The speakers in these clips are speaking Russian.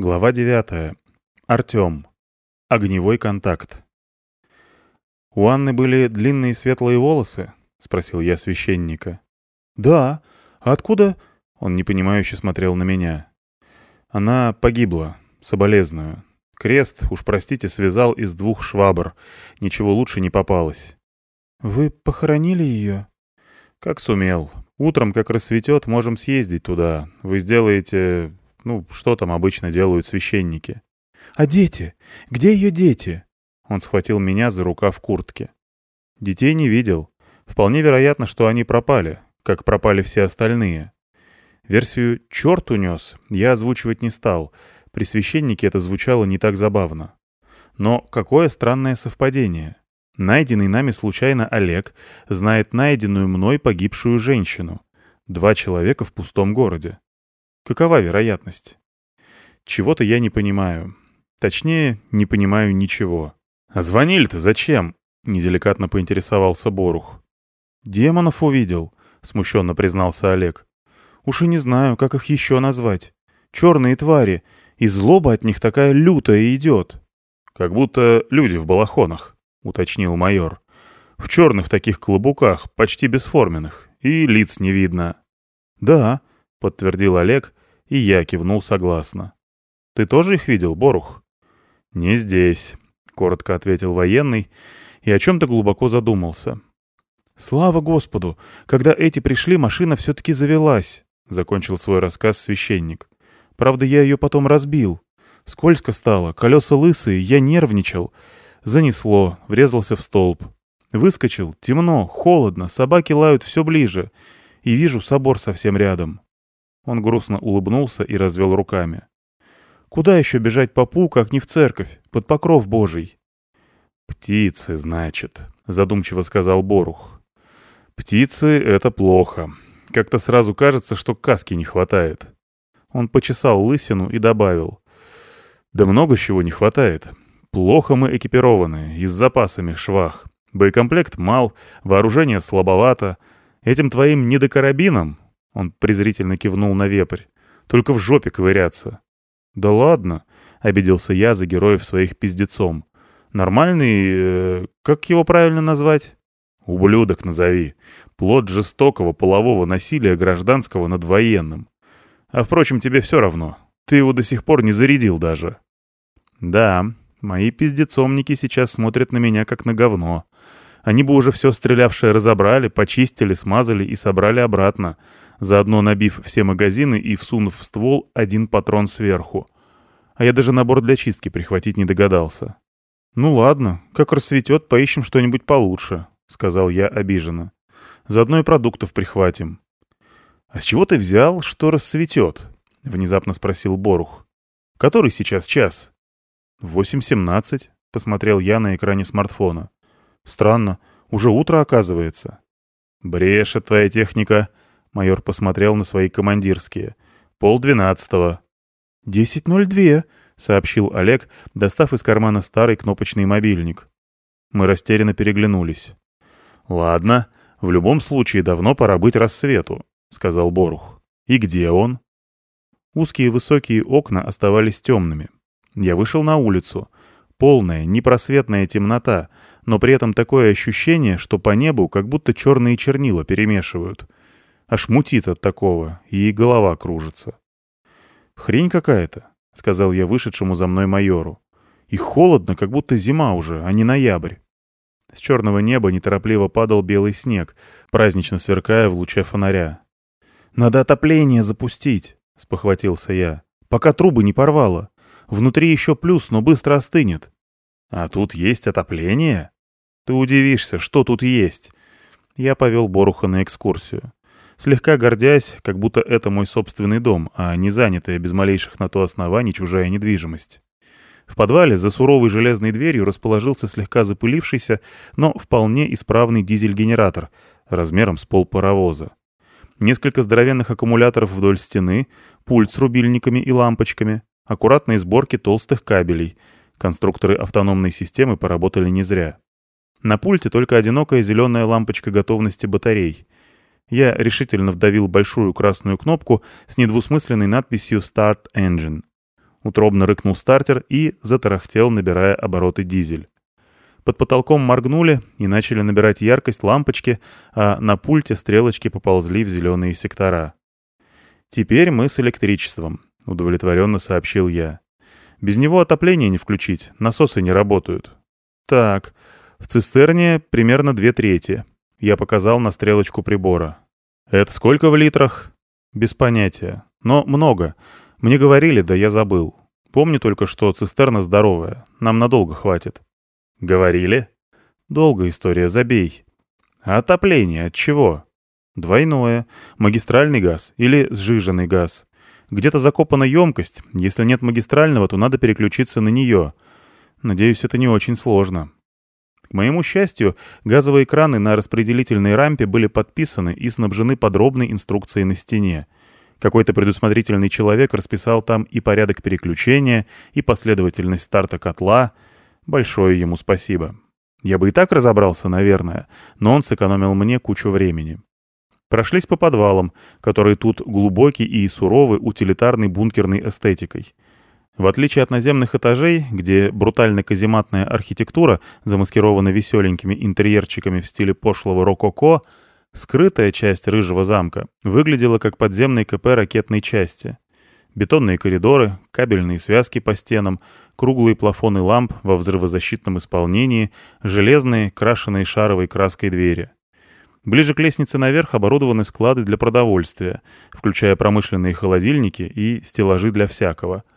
Глава 9. Артем. Огневой контакт. «У Анны были длинные светлые волосы?» — спросил я священника. «Да. А откуда?» — он непонимающе смотрел на меня. «Она погибла. Соболезную. Крест, уж простите, связал из двух швабр. Ничего лучше не попалось». «Вы похоронили ее?» «Как сумел. Утром, как рассветет, можем съездить туда. Вы сделаете ну, что там обычно делают священники. «А дети? Где ее дети?» Он схватил меня за рукав куртки. Детей не видел. Вполне вероятно, что они пропали, как пропали все остальные. Версию «черт унес» я озвучивать не стал. При священнике это звучало не так забавно. Но какое странное совпадение. Найденный нами случайно Олег знает найденную мной погибшую женщину. Два человека в пустом городе. Какова вероятность? Чего-то я не понимаю. Точнее, не понимаю ничего. А звонили-то зачем? Неделикатно поинтересовался Борух. Демонов увидел, смущенно признался Олег. Уж и не знаю, как их еще назвать. Черные твари, и злоба от них такая лютая идет. Как будто люди в балахонах, уточнил майор. В черных таких клобуках, почти бесформенных, и лиц не видно. Да, — подтвердил Олег, и я кивнул согласно. «Ты тоже их видел, Борух?» «Не здесь», — коротко ответил военный и о чем-то глубоко задумался. «Слава Господу! Когда эти пришли, машина все-таки завелась», — закончил свой рассказ священник. «Правда, я ее потом разбил. Скользко стало, колеса лысые, я нервничал. Занесло, врезался в столб. Выскочил, темно, холодно, собаки лают все ближе. И вижу собор совсем рядом. Он грустно улыбнулся и развел руками. «Куда еще бежать попу, как не в церковь, под покров Божий?» «Птицы, значит», — задумчиво сказал Борух. «Птицы — это плохо. Как-то сразу кажется, что каски не хватает». Он почесал лысину и добавил. «Да много чего не хватает. Плохо мы экипированы, и с запасами швах. Боекомплект мал, вооружение слабовато. Этим твоим недокарабином он презрительно кивнул на вепрь. «Только в жопе ковыряться». «Да ладно», — обиделся я за героев своих пиздецом. «Нормальный... Э, как его правильно назвать?» «Ублюдок назови. Плод жестокого полового насилия гражданского над военным. А впрочем, тебе все равно. Ты его до сих пор не зарядил даже». «Да, мои пиздецомники сейчас смотрят на меня как на говно. Они бы уже все стрелявшее разобрали, почистили, смазали и собрали обратно, заодно набив все магазины и всунув в ствол один патрон сверху. А я даже набор для чистки прихватить не догадался. «Ну ладно, как рассветет, поищем что-нибудь получше», — сказал я обиженно. «Заодно и продуктов прихватим». «А с чего ты взял, что рассветет?» — внезапно спросил Борух. «Который сейчас час?» «Восемь семнадцать», — посмотрел я на экране смартфона. «Странно, уже утро оказывается». «Брешет твоя техника», Майор посмотрел на свои командирские. «Полдвенадцатого». «Десять ноль две», — сообщил Олег, достав из кармана старый кнопочный мобильник. Мы растерянно переглянулись. «Ладно, в любом случае давно пора быть рассвету», — сказал Борух. «И где он?» Узкие высокие окна оставались темными. Я вышел на улицу. Полная, непросветная темнота, но при этом такое ощущение, что по небу как будто черные чернила перемешивают — Аж мутит от такого, и голова кружится. «Хрень какая-то», — сказал я вышедшему за мной майору. «И холодно, как будто зима уже, а не ноябрь». С черного неба неторопливо падал белый снег, празднично сверкая в луче фонаря. «Надо отопление запустить», — спохватился я, — «пока трубы не порвало. Внутри еще плюс, но быстро остынет». «А тут есть отопление?» «Ты удивишься, что тут есть». Я повел Боруха на экскурсию слегка гордясь, как будто это мой собственный дом, а не занятая без малейших на то оснований чужая недвижимость. В подвале за суровой железной дверью расположился слегка запылившийся, но вполне исправный дизель-генератор размером с полпаровоза. Несколько здоровенных аккумуляторов вдоль стены, пульт с рубильниками и лампочками, аккуратные сборки толстых кабелей. Конструкторы автономной системы поработали не зря. На пульте только одинокая зеленая лампочка готовности батарей — я решительно вдавил большую красную кнопку с недвусмысленной надписью «Start Engine». Утробно рыкнул стартер и затарахтел, набирая обороты дизель. Под потолком моргнули и начали набирать яркость лампочки, а на пульте стрелочки поползли в зеленые сектора. «Теперь мы с электричеством», — удовлетворенно сообщил я. «Без него отопление не включить, насосы не работают». «Так, в цистерне примерно две трети». Я показал на стрелочку прибора. «Это сколько в литрах?» «Без понятия. Но много. Мне говорили, да я забыл. Помню только, что цистерна здоровая. Нам надолго хватит». «Говорили?» «Долгая история, забей». «А отопление от чего?» «Двойное. Магистральный газ или сжиженный газ. Где-то закопана емкость. Если нет магистрального, то надо переключиться на нее. Надеюсь, это не очень сложно». К моему счастью, газовые краны на распределительной рампе были подписаны и снабжены подробной инструкцией на стене. Какой-то предусмотрительный человек расписал там и порядок переключения, и последовательность старта котла. Большое ему спасибо. Я бы и так разобрался, наверное, но он сэкономил мне кучу времени. Прошлись по подвалам, которые тут глубокий и суровый утилитарной бункерной эстетикой — в отличие от наземных этажей, где брутально-казематная архитектура замаскирована веселенькими интерьерчиками в стиле пошлого рококо, скрытая часть рыжего замка выглядела как подземный КП ракетной части. Бетонные коридоры, кабельные связки по стенам, круглые плафоны ламп во взрывозащитном исполнении, железные, крашеные шаровой краской двери. Ближе к лестнице наверх оборудованы склады для продовольствия, включая промышленные холодильники и стеллажи для всякого —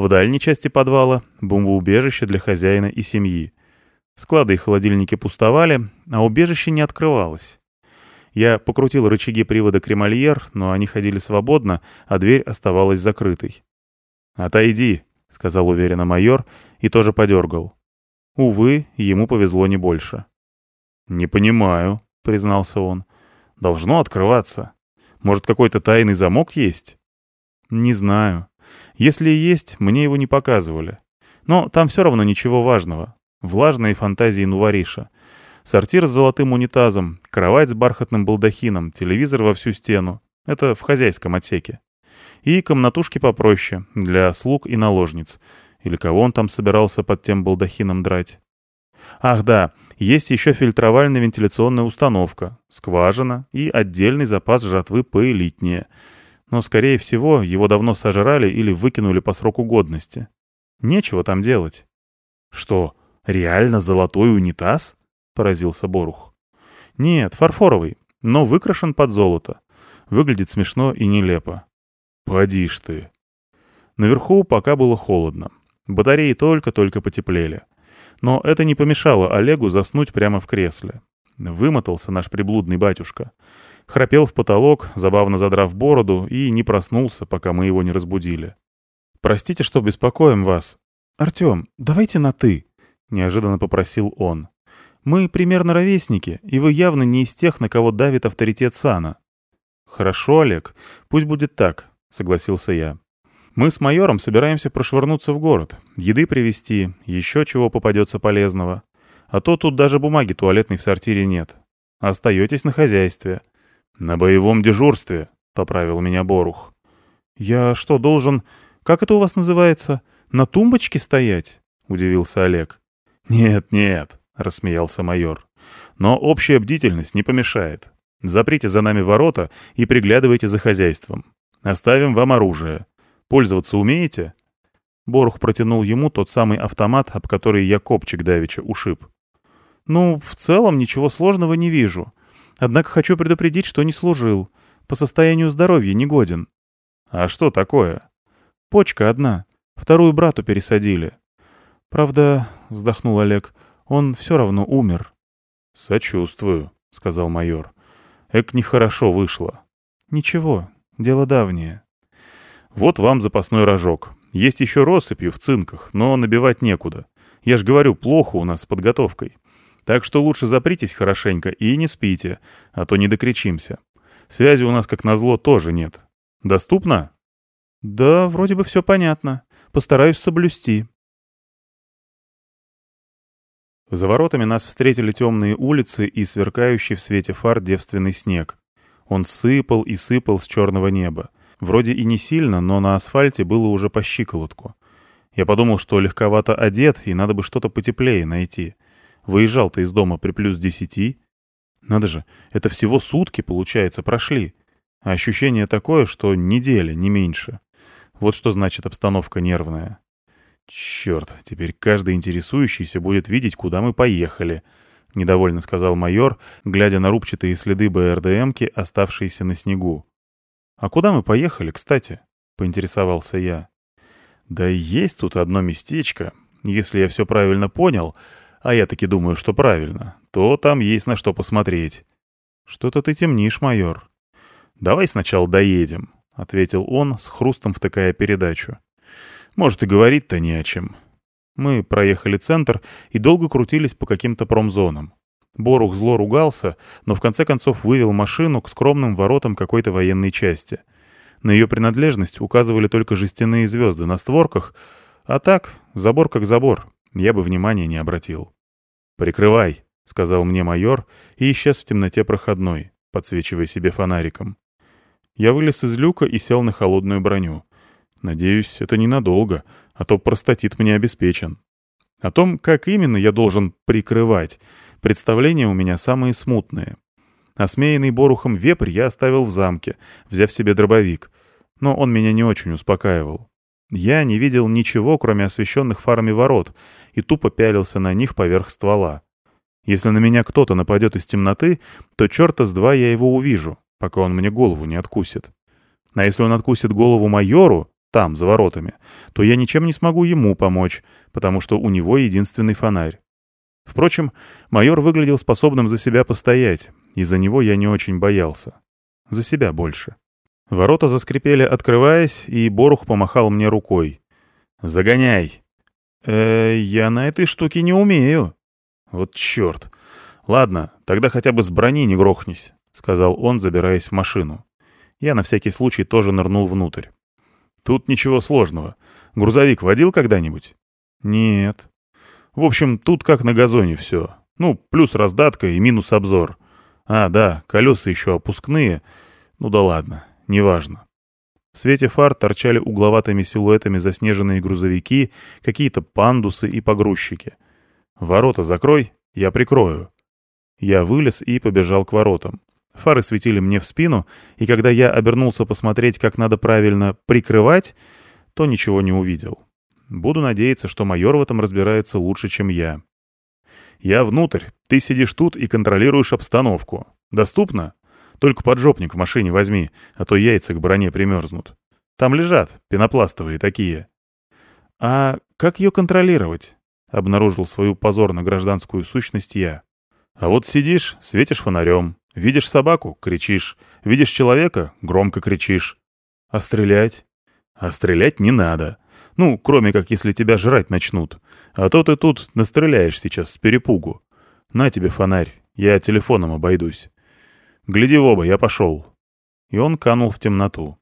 в дальней части подвала — бомбоубежище для хозяина и семьи. Склады и холодильники пустовали, а убежище не открывалось. Я покрутил рычаги привода кремольер, но они ходили свободно, а дверь оставалась закрытой. «Отойди», — сказал уверенно майор и тоже подергал. Увы, ему повезло не больше. «Не понимаю», — признался он. «Должно открываться. Может, какой-то тайный замок есть?» «Не знаю. Если и есть, мне его не показывали. Но там все равно ничего важного. Влажные фантазии Нувариша. Сортир с золотым унитазом, кровать с бархатным балдахином, телевизор во всю стену. Это в хозяйском отсеке. И комнатушки попроще, для слуг и наложниц. Или кого он там собирался под тем балдахином драть. Ах да, есть еще фильтровальная вентиляционная установка, скважина и отдельный запас жатвы поэлитнее — но, скорее всего, его давно сожрали или выкинули по сроку годности. Нечего там делать. «Что, реально золотой унитаз?» — поразился Борух. «Нет, фарфоровый, но выкрашен под золото. Выглядит смешно и нелепо». «Поди ж ты!» Наверху пока было холодно. Батареи только-только потеплели. Но это не помешало Олегу заснуть прямо в кресле. Вымотался наш приблудный батюшка. Храпел в потолок, забавно задрав бороду, и не проснулся, пока мы его не разбудили. «Простите, что беспокоим вас. Артем, давайте на «ты», — неожиданно попросил он. «Мы примерно ровесники, и вы явно не из тех, на кого давит авторитет Сана». «Хорошо, Олег, пусть будет так», — согласился я. «Мы с майором собираемся прошвырнуться в город, еды привезти, еще чего попадется полезного. А то тут даже бумаги туалетной в сортире нет. Остаетесь на хозяйстве. «На боевом дежурстве», — поправил меня Борух. «Я что, должен... Как это у вас называется? На тумбочке стоять?» — удивился Олег. «Нет, нет», — рассмеялся майор. «Но общая бдительность не помешает. Заприте за нами ворота и приглядывайте за хозяйством. Оставим вам оружие. Пользоваться умеете?» Борух протянул ему тот самый автомат, об который я копчик давеча ушиб. «Ну, в целом ничего сложного не вижу. Однако хочу предупредить, что не служил. По состоянию здоровья не годен. А что такое? Почка одна. Вторую брату пересадили. Правда, вздохнул Олег, он все равно умер. Сочувствую, сказал майор. Эк, нехорошо вышло. Ничего, дело давнее. Вот вам запасной рожок. Есть еще россыпью в цинках, но набивать некуда. Я ж говорю, плохо у нас с подготовкой. Так что лучше запритесь хорошенько и не спите, а то не докричимся. Связи у нас, как назло, тоже нет. Доступно? Да, вроде бы все понятно. Постараюсь соблюсти. За воротами нас встретили темные улицы и сверкающий в свете фар девственный снег. Он сыпал и сыпал с черного неба. Вроде и не сильно, но на асфальте было уже по щиколотку — Я подумал, что легковато одет, и надо бы что-то потеплее найти. Выезжал ты из дома при плюс десяти. Надо же, это всего сутки, получается, прошли. А ощущение такое, что неделя, не меньше. Вот что значит обстановка нервная. Черт, теперь каждый интересующийся будет видеть, куда мы поехали. Недовольно сказал майор, глядя на рубчатые следы БРДМки, оставшиеся на снегу. «А куда мы поехали, кстати?» — поинтересовался я. «Да есть тут одно местечко. Если я все правильно понял, а я таки думаю, что правильно, то там есть на что посмотреть». «Что-то ты темнишь, майор». «Давай сначала доедем», — ответил он, с хрустом втыкая передачу. «Может, и говорить-то не о чем». Мы проехали центр и долго крутились по каким-то промзонам. Борух зло ругался, но в конце концов вывел машину к скромным воротам какой-то военной части. На ее принадлежность указывали только жестяные звезды на створках, а так, забор как забор, я бы внимания не обратил. «Прикрывай», — сказал мне майор и исчез в темноте проходной, подсвечивая себе фонариком. Я вылез из люка и сел на холодную броню. Надеюсь, это ненадолго, а то простатит мне обеспечен. О том, как именно я должен прикрывать, представления у меня самые смутные. Осмеянный Борухом вепрь я оставил в замке, взяв себе дробовик, но он меня не очень успокаивал. Я не видел ничего, кроме освещенных фарами ворот, и тупо пялился на них поверх ствола. Если на меня кто-то нападет из темноты, то черта с два я его увижу, пока он мне голову не откусит. А если он откусит голову майору, там, за воротами, то я ничем не смогу ему помочь, потому что у него единственный фонарь. Впрочем, майор выглядел способным за себя постоять, и за него я не очень боялся. За себя больше. Ворота заскрипели, открываясь, и Борух помахал мне рукой. «Загоняй!» «Э, я на этой штуке не умею». «Вот черт! Ладно, тогда хотя бы с брони не грохнись», — сказал он, забираясь в машину. Я на всякий случай тоже нырнул внутрь. Тут ничего сложного. Грузовик водил когда-нибудь? Нет. В общем, тут как на газоне все. Ну, плюс раздатка и минус обзор. А, да, колеса еще опускные. Ну да ладно, неважно. В свете фар торчали угловатыми силуэтами заснеженные грузовики, какие-то пандусы и погрузчики. «Ворота закрой, я прикрою». Я вылез и побежал к воротам. Фары светили мне в спину, и когда я обернулся посмотреть, как надо правильно прикрывать, то ничего не увидел. Буду надеяться, что майор в этом разбирается лучше, чем я. «Я внутрь. Ты сидишь тут и контролируешь обстановку. Доступно? Только поджопник в машине возьми, а то яйца к броне примерзнут. Там лежат, пенопластовые такие». «А как ее контролировать?» — обнаружил свою позорно-гражданскую сущность я. «А вот сидишь, светишь фонарем, Видишь собаку — кричишь. Видишь человека — громко кричишь. А стрелять? А стрелять не надо. Ну, кроме как если тебя жрать начнут. А то ты тут настреляешь сейчас с перепугу. На тебе фонарь, я телефоном обойдусь. Гляди в оба, я пошел. И он канул в темноту.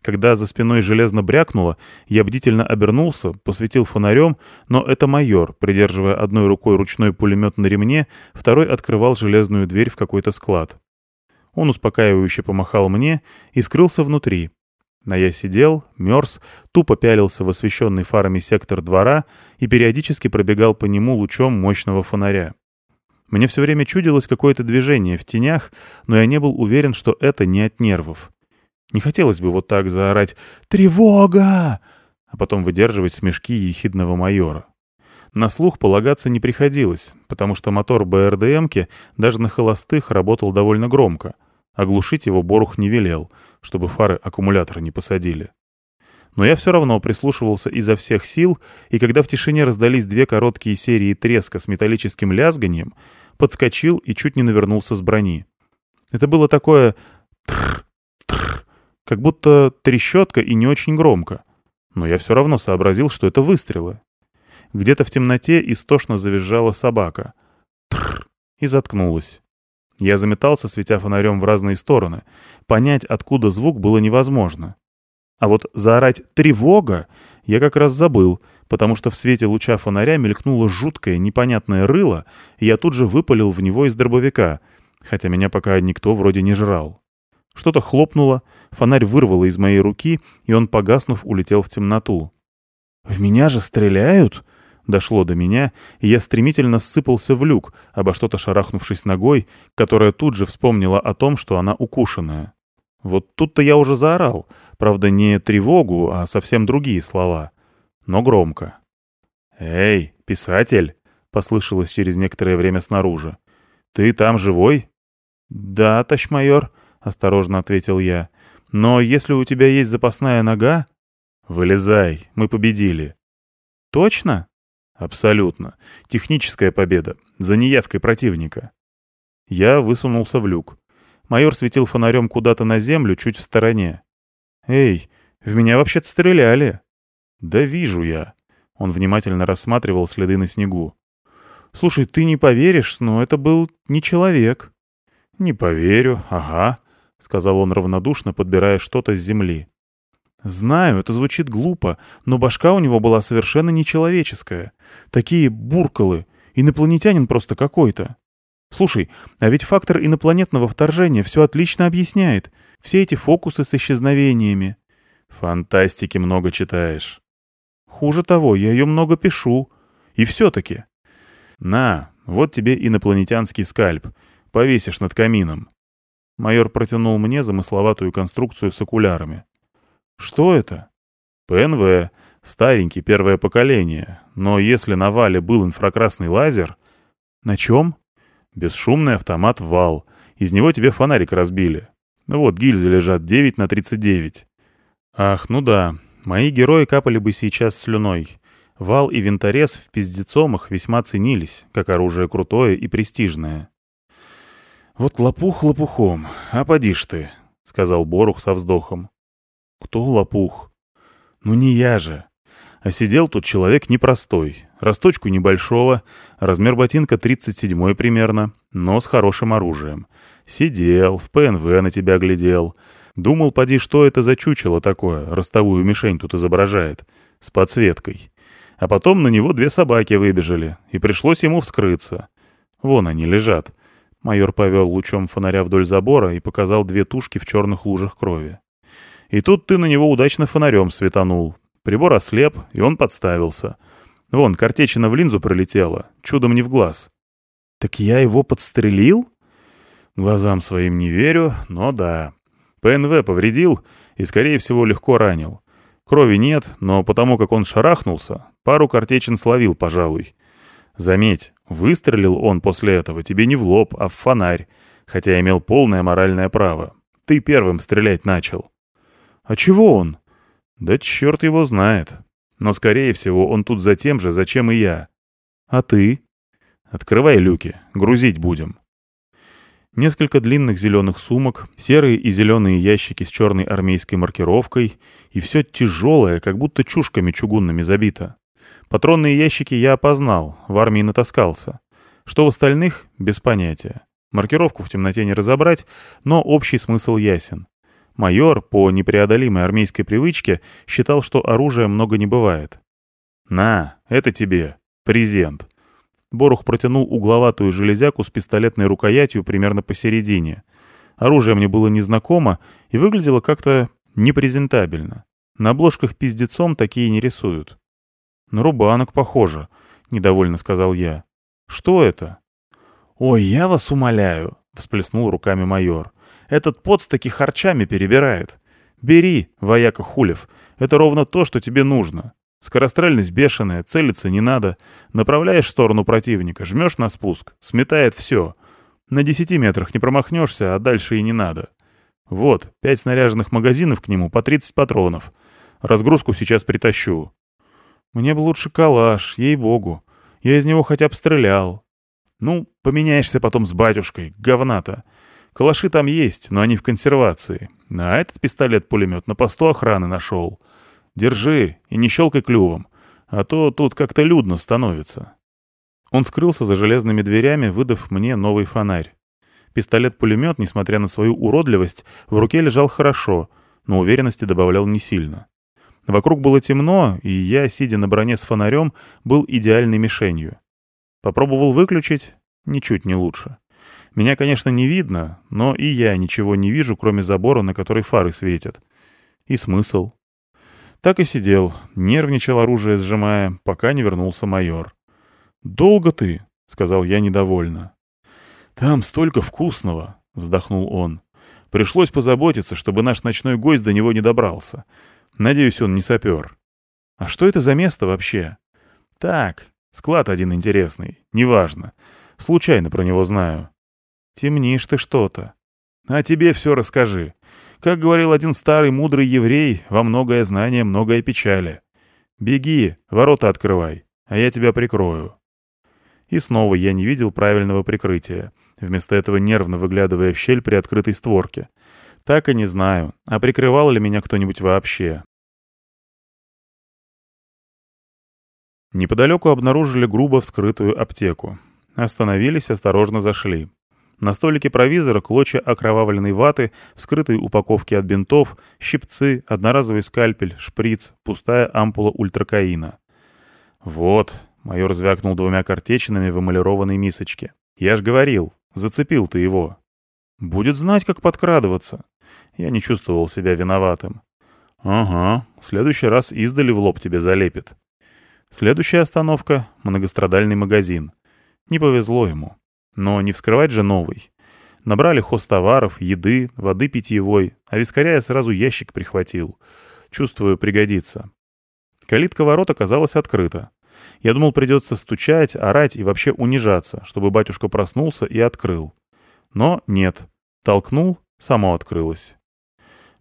Когда за спиной железно брякнуло, я бдительно обернулся, посветил фонарем, но это майор, придерживая одной рукой ручной пулемет на ремне, второй открывал железную дверь в какой-то склад. Он успокаивающе помахал мне и скрылся внутри. А я сидел, мерз, тупо пялился в освещенный фарами сектор двора и периодически пробегал по нему лучом мощного фонаря. Мне все время чудилось какое-то движение в тенях, но я не был уверен, что это не от нервов. Не хотелось бы вот так заорать «Тревога!», а потом выдерживать смешки ехидного майора. На слух полагаться не приходилось, потому что мотор БРДМки даже на холостых работал довольно громко. Оглушить его Борух не велел, чтобы фары аккумулятора не посадили. Но я все равно прислушивался изо всех сил, и когда в тишине раздались две короткие серии треска с металлическим лязганием, подскочил и чуть не навернулся с брони. Это было такое «тррр, как будто трещотка и не очень громко. Но я все равно сообразил, что это выстрелы. Где-то в темноте истошно завизжала собака. Тррр! И заткнулась. Я заметался, светя фонарем в разные стороны. Понять, откуда звук, было невозможно. А вот заорать «тревога» я как раз забыл, потому что в свете луча фонаря мелькнуло жуткое, непонятное рыло, и я тут же выпалил в него из дробовика, хотя меня пока никто вроде не жрал. Что-то хлопнуло, фонарь вырвало из моей руки, и он, погаснув, улетел в темноту. «В меня же стреляют?» Дошло до меня, и я стремительно ссыпался в люк, обо что-то шарахнувшись ногой, которая тут же вспомнила о том, что она укушенная. Вот тут-то я уже заорал, правда, не тревогу, а совсем другие слова, но громко. «Эй, писатель!» — послышалось через некоторое время снаружи. «Ты там живой?» «Да, товарищ осторожно ответил я. «Но если у тебя есть запасная нога...» «Вылезай, мы победили». «Точно?» «Абсолютно. Техническая победа. За неявкой противника». Я высунулся в люк. Майор светил фонарем куда-то на землю, чуть в стороне. «Эй, в меня вообще-то стреляли». «Да вижу я». Он внимательно рассматривал следы на снегу. «Слушай, ты не поверишь, но это был не человек». «Не поверю, ага», — сказал он равнодушно, подбирая что-то с земли. «Знаю, это звучит глупо, но башка у него была совершенно нечеловеческая. Такие буркалы. Инопланетянин просто какой-то. Слушай, а ведь фактор инопланетного вторжения все отлично объясняет. Все эти фокусы с исчезновениями». «Фантастики много читаешь». «Хуже того, я ее много пишу. И все-таки». «На, вот тебе инопланетянский скальп. Повесишь над камином». Майор протянул мне замысловатую конструкцию с окулярами. «Что это?» «ПНВ. Старенький, первое поколение. Но если на вале был инфракрасный лазер...» «На чем?» «Бесшумный автомат «Вал». Из него тебе фонарик разбили. Вот гильзы лежат 9 на 39. Ах, ну да, мои герои капали бы сейчас слюной. Вал и винторез в пиздецомах весьма ценились, как оружие крутое и престижное. «Вот лопух лопухом, а поди ж ты», — сказал Борух со вздохом. «Кто лопух?» «Ну не я же. А сидел тут человек непростой, росточку небольшого, размер ботинка 37 примерно, но с хорошим оружием. Сидел, в ПНВ на тебя глядел. Думал, поди, что это за чучело такое, ростовую мишень тут изображает, с подсветкой. А потом на него две собаки выбежали, и пришлось ему вскрыться. Вон они лежат, Майор повел лучом фонаря вдоль забора и показал две тушки в черных лужах крови. И тут ты на него удачно фонарем светанул. Прибор ослеп, и он подставился. Вон, картечина в линзу пролетела, чудом не в глаз. Так я его подстрелил? Глазам своим не верю, но да. ПНВ повредил и, скорее всего, легко ранил. Крови нет, но потому как он шарахнулся, пару картечин словил, пожалуй. Заметь, выстрелил он после этого тебе не в лоб, а в фонарь, хотя имел полное моральное право. Ты первым стрелять начал. А чего он? Да черт его знает. Но, скорее всего, он тут за тем же, зачем и я. А ты? Открывай люки, грузить будем. Несколько длинных зеленых сумок, серые и зеленые ящики с черной армейской маркировкой, и все тяжелое, как будто чушками чугунными забито. Патронные ящики я опознал, в армии натаскался. Что в остальных — без понятия. Маркировку в темноте не разобрать, но общий смысл ясен. Майор, по непреодолимой армейской привычке, считал, что оружия много не бывает. «На, это тебе. Презент». Борух протянул угловатую железяку с пистолетной рукоятью примерно посередине. Оружие мне было незнакомо и выглядело как-то непрезентабельно. На обложках пиздецом такие не рисуют. «На рубанок похоже», — недовольно сказал я. «Что это?» «Ой, я вас умоляю», — всплеснул руками майор. «Этот поц таки харчами перебирает. Бери, вояка Хулев, это ровно то, что тебе нужно. Скорострельность бешеная, целиться не надо. Направляешь в сторону противника, жмешь на спуск, сметает все. На десяти метрах не промахнешься, а дальше и не надо. Вот, пять снаряженных магазинов к нему по 30 патронов. Разгрузку сейчас притащу. Мне бы лучше калаш, ей-богу. Я из него хотя бы стрелял. Ну, поменяешься потом с батюшкой, говна-то. Калаши там есть, но они в консервации. А этот пистолет-пулемет на посту охраны нашел. Держи и не щелкай клювом, а то тут как-то людно становится. Он скрылся за железными дверями, выдав мне новый фонарь. Пистолет-пулемет, несмотря на свою уродливость, в руке лежал хорошо, но уверенности добавлял не сильно. Вокруг было темно, и я, сидя на броне с фонарем, был идеальной мишенью. Попробовал выключить — ничуть не лучше. Меня, конечно, не видно, но и я ничего не вижу, кроме забора, на который фары светят. И смысл? Так и сидел, нервничал оружие сжимая, пока не вернулся майор. «Долго ты?» — сказал я недовольно. «Там столько вкусного!» — вздохнул он. «Пришлось позаботиться, чтобы наш ночной гость до него не добрался. Надеюсь, он не сапер». «А что это за место вообще?» «Так, склад один интересный, неважно. Случайно про него знаю». «Темнишь ты что-то». «А тебе все расскажи. Как говорил один старый мудрый еврей, во многое знание, многое печали. Беги, ворота открывай, а я тебя прикрою». И снова я не видел правильного прикрытия, вместо этого нервно выглядывая в щель при открытой створке. Так и не знаю, а прикрывал ли меня кто-нибудь вообще. Неподалеку обнаружили грубо вскрытую аптеку. Остановились, осторожно зашли. На столике провизора клочья окровавленной ваты, вскрытые упаковки от бинтов, щипцы, одноразовый скальпель, шприц, пустая ампула ультракаина. «Вот», — майор звякнул двумя картечинами в эмалированной мисочке. «Я ж говорил, зацепил ты его». «Будет знать, как подкрадываться». Я не чувствовал себя виноватым. «Ага, в следующий раз издали в лоб тебе залепит». Следующая остановка — многострадальный магазин. Не повезло ему. Но не вскрывать же новый. Набрали хостоваров, еды, воды питьевой, а вискаря я сразу ящик прихватил. Чувствую, пригодится. Калитка ворот оказалась открыта. Я думал, придется стучать, орать и вообще унижаться, чтобы батюшка проснулся и открыл. Но нет. Толкнул, само открылось.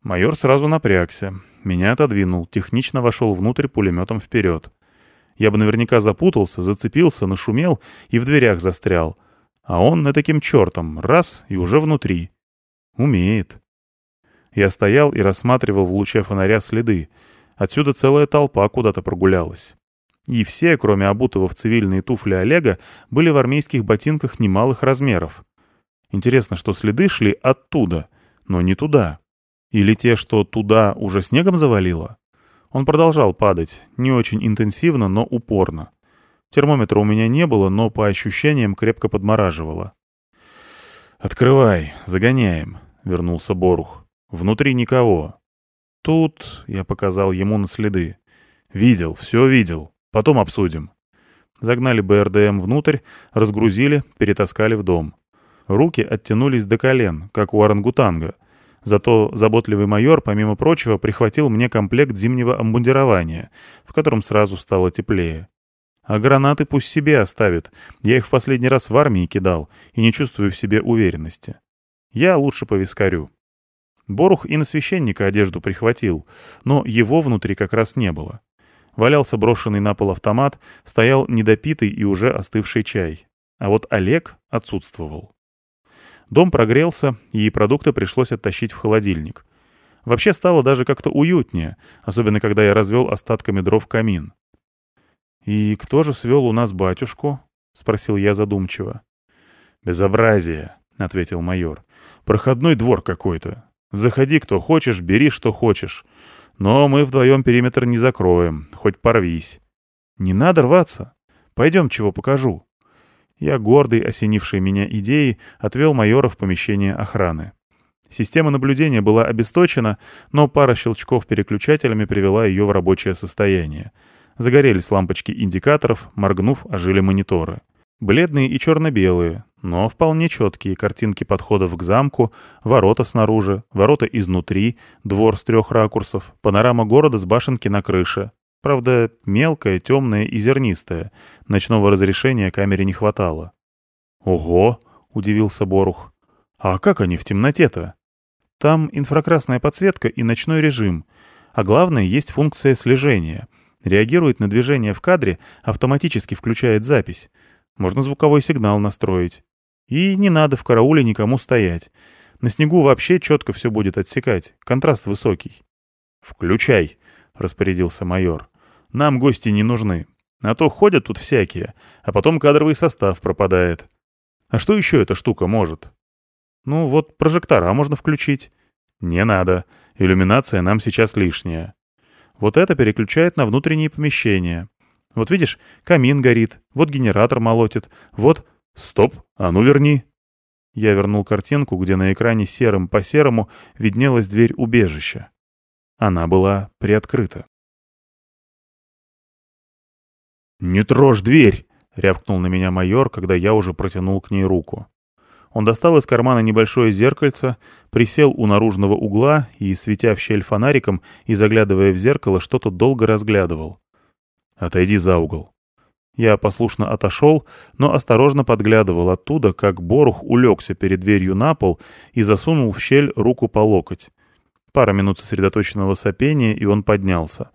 Майор сразу напрягся. Меня отодвинул, технично вошел внутрь пулеметом вперед. Я бы наверняка запутался, зацепился, нашумел и в дверях застрял — а он на таким чертом, раз, и уже внутри. Умеет. Я стоял и рассматривал в луче фонаря следы. Отсюда целая толпа куда-то прогулялась. И все, кроме обутого в цивильные туфли Олега, были в армейских ботинках немалых размеров. Интересно, что следы шли оттуда, но не туда. Или те, что туда уже снегом завалило? Он продолжал падать, не очень интенсивно, но упорно. Термометра у меня не было, но по ощущениям крепко подмораживало. «Открывай, загоняем», — вернулся Борух. «Внутри никого». «Тут...» — я показал ему на следы. «Видел, все видел. Потом обсудим». Загнали БРДМ внутрь, разгрузили, перетаскали в дом. Руки оттянулись до колен, как у орангутанга. Зато заботливый майор, помимо прочего, прихватил мне комплект зимнего обмундирования, в котором сразу стало теплее. А гранаты пусть себе оставит. Я их в последний раз в армии кидал и не чувствую в себе уверенности. Я лучше по вискарю. Борух и на священника одежду прихватил, но его внутри как раз не было. Валялся брошенный на пол автомат, стоял недопитый и уже остывший чай. А вот Олег отсутствовал. Дом прогрелся, и продукты пришлось оттащить в холодильник. Вообще стало даже как-то уютнее, особенно когда я развел остатками дров камин. «И кто же свел у нас батюшку?» — спросил я задумчиво. «Безобразие», — ответил майор. «Проходной двор какой-то. Заходи, кто хочешь, бери, что хочешь. Но мы вдвоем периметр не закроем, хоть порвись». «Не надо рваться. Пойдем, чего покажу». Я, гордый, осенивший меня идеей, отвел майора в помещение охраны. Система наблюдения была обесточена, но пара щелчков переключателями привела ее в рабочее состояние — Загорелись лампочки индикаторов, моргнув, ожили мониторы. Бледные и черно-белые, но вполне четкие картинки подходов к замку, ворота снаружи, ворота изнутри, двор с трех ракурсов, панорама города с башенки на крыше. Правда, мелкая, темная и зернистая. Ночного разрешения камере не хватало. «Ого!» — удивился Борух. «А как они в темноте-то?» «Там инфракрасная подсветка и ночной режим. А главное, есть функция слежения — Реагирует на движение в кадре, автоматически включает запись. Можно звуковой сигнал настроить. И не надо в карауле никому стоять. На снегу вообще четко все будет отсекать. Контраст высокий. «Включай», — распорядился майор. «Нам гости не нужны. А то ходят тут всякие, а потом кадровый состав пропадает. А что еще эта штука может?» «Ну вот прожектора можно включить». «Не надо. Иллюминация нам сейчас лишняя. Вот это переключает на внутренние помещения. Вот видишь, камин горит, вот генератор молотит, вот... Стоп, а ну верни. Я вернул картинку, где на экране серым по серому виднелась дверь убежища. Она была приоткрыта. «Не трожь дверь!» — рявкнул на меня майор, когда я уже протянул к ней руку. Он достал из кармана небольшое зеркальце, присел у наружного угла и, светя в щель фонариком и заглядывая в зеркало, что-то долго разглядывал. «Отойди за угол». Я послушно отошел, но осторожно подглядывал оттуда, как Борух улегся перед дверью на пол и засунул в щель руку по локоть. Пара минут сосредоточенного сопения, и он поднялся.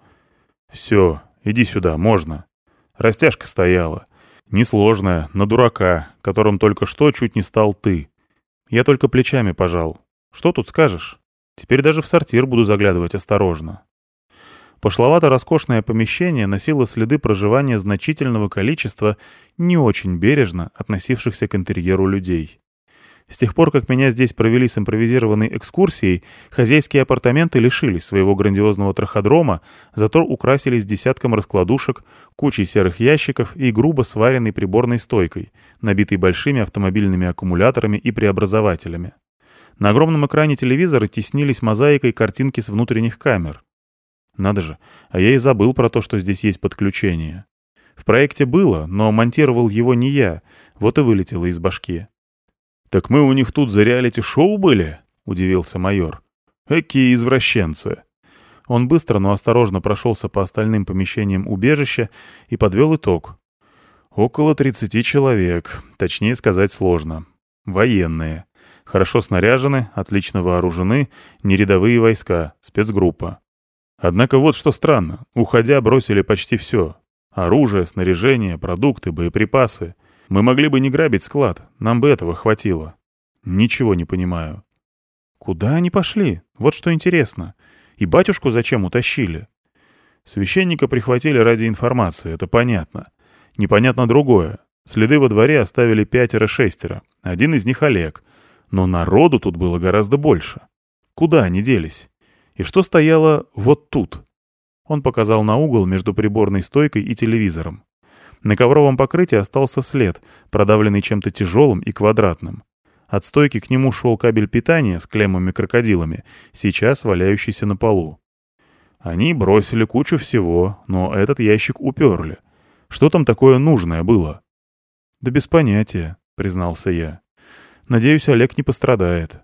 «Все, иди сюда, можно». Растяжка стояла. Несложная, на дурака, которым только что чуть не стал ты. Я только плечами пожал. Что тут скажешь? Теперь даже в сортир буду заглядывать осторожно. Пошловато-роскошное помещение носило следы проживания значительного количества не очень бережно относившихся к интерьеру людей. С тех пор, как меня здесь провели с импровизированной экскурсией, хозяйские апартаменты лишились своего грандиозного траходрома, зато украсились десятком раскладушек, кучей серых ящиков и грубо сваренной приборной стойкой, набитой большими автомобильными аккумуляторами и преобразователями. На огромном экране телевизора теснились мозаикой картинки с внутренних камер. Надо же, а я и забыл про то, что здесь есть подключение. В проекте было, но монтировал его не я, вот и вылетело из башки. «Так мы у них тут за реалити-шоу были?» — удивился майор. «Какие извращенцы!» Он быстро, но осторожно прошелся по остальным помещениям убежища и подвел итог. Около 30 человек, точнее сказать сложно. Военные. Хорошо снаряжены, отлично вооружены, нерядовые войска, спецгруппа. Однако вот что странно, уходя бросили почти все. Оружие, снаряжение, продукты, боеприпасы. Мы могли бы не грабить склад, нам бы этого хватило. Ничего не понимаю. Куда они пошли? Вот что интересно. И батюшку зачем утащили? Священника прихватили ради информации, это понятно. Непонятно другое. Следы во дворе оставили пятеро-шестеро. Один из них Олег. Но народу тут было гораздо больше. Куда они делись? И что стояло вот тут? Он показал на угол между приборной стойкой и телевизором. На ковровом покрытии остался след, продавленный чем-то тяжелым и квадратным. От стойки к нему шел кабель питания с клеммами-крокодилами, сейчас валяющийся на полу. Они бросили кучу всего, но этот ящик уперли. Что там такое нужное было? «Да без понятия», — признался я. «Надеюсь, Олег не пострадает».